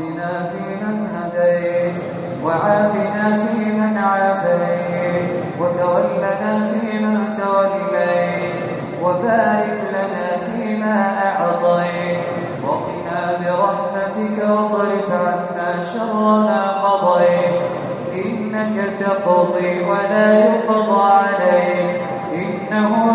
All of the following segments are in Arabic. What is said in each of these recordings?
واهدنا فيمن هديت وعافنا فيمن عافيت وتولنا فيما توليت وبارك لنا فيما أعطيت. وقنا برحمتك وصرف عنا شر ما قضيت. إنك تقضي ولا يقضى عليك إنه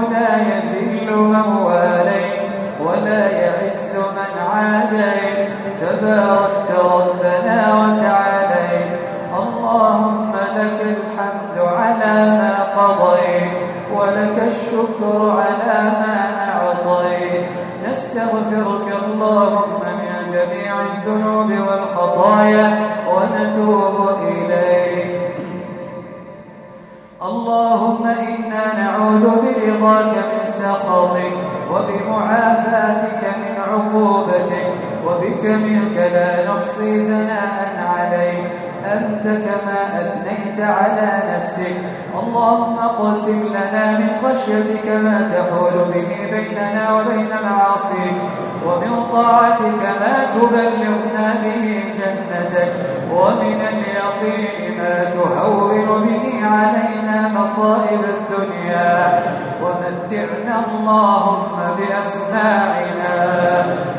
وبك منك لا نحصي ثناء عليك. أنت كما أثنيت على نفسك. اللهم قسم لنا من خشيتك ما تحول به بيننا وبين معاصيك. ومن طاعتك ما تبلغنا به جنتك. ومن اليقين ما تهون به علينا مصائب الدنيا. ومتعنا اللهم بأسماعنا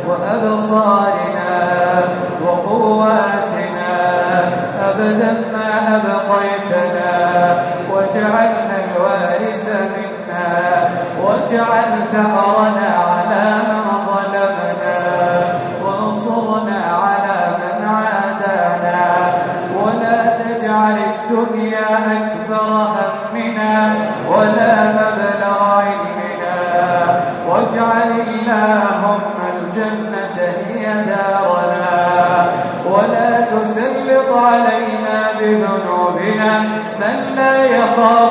وأبصارنا وقواتنا أبدا ما أبقيتنا.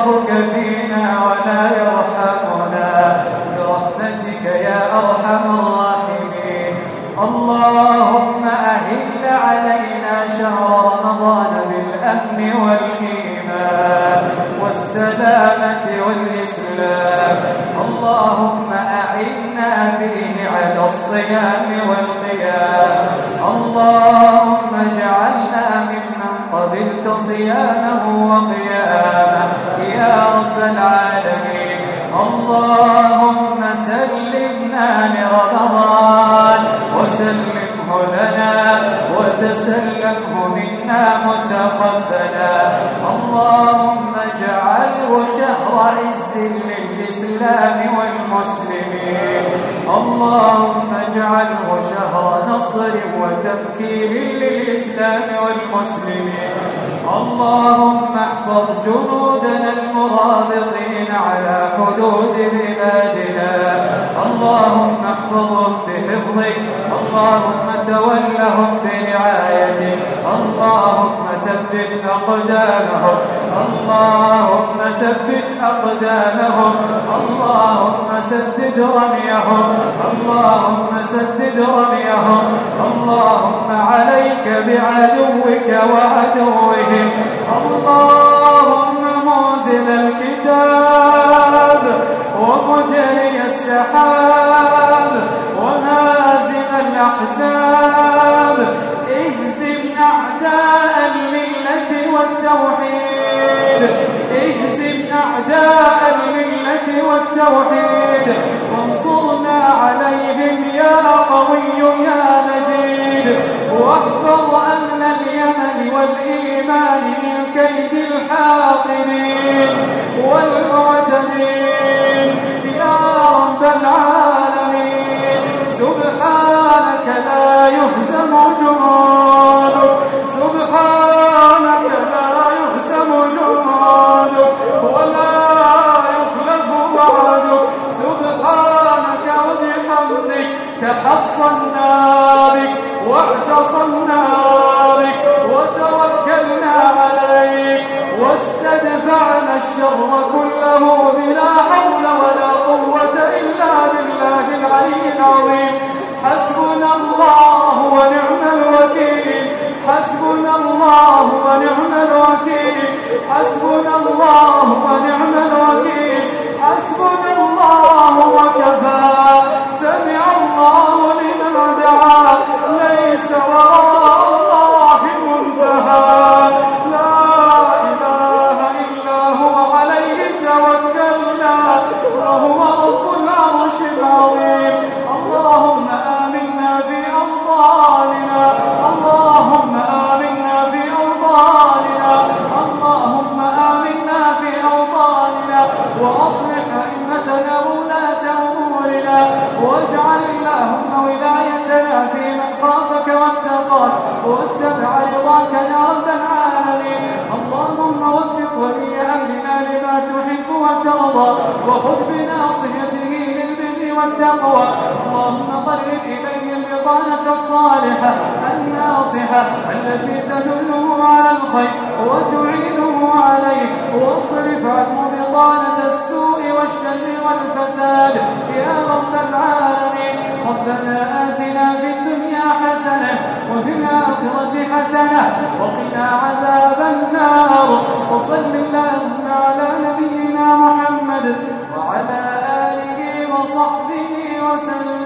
يخافك فينا ولا يرحمنا. برحمتك يا أرحم الراحمين. اللهم أهل علينا شهر رمضان بالأمن والإيمان والسلامة والإسلام. اللهم أعنا فيه على الصيام والقيام. اللهم اجعلنا ممن قبلت صيامه وقيامه. يا رب العالمين. اللهم سلمنا لرمضان وسلمه لنا وتسلمه منا متقبلا. اللهم اجعله شهر عز للإسلام والمسلمين. اللهم اجعله شهر نصر وتمكين للإسلام والمسلمين. اللهم احفظ جنودنا المرابطين على حدود بلادنا. اللهم احفظهم بحفظك. اللهم تولهم برعايتك. اللهم ثبت أقدامهم. اللهم ثبت أقدامهم. اللهم سدد رميهم. اللهم سدد رميهم. اللهم عليك بعدوك وعدوهم. اللهم منزل الكتاب ومجري السحاب وهازم الأحزاب. اهزم أعداء الملة والتوحيد. اهزم أعداء الملة والتوحيد. وانصرنا واعتصمنا بك وتوكلنا عليك واستدفعنا الشر كله بلا حول ولا قوة إلا بالله العلي العظيم. حسبنا الله ونعم الوكيل. حسبنا الله ونعم الوكيل. حسبنا الله ونعم الوكيل. وترضى وخذ بناصيته للبر والتقوى. اللهم قرب إليه البطانة الصالحة الناصحة التي تدله على الخير وتعينه عليه. واصرف عنه بطانة السوء والشر والفساد. يا رب العالمين ربنا آتنا في الدنيا حسنة وفي الآخرة حسنة وقنا عذاب النار. وصل اللهم على نبينا محمد وصحبه وسلم.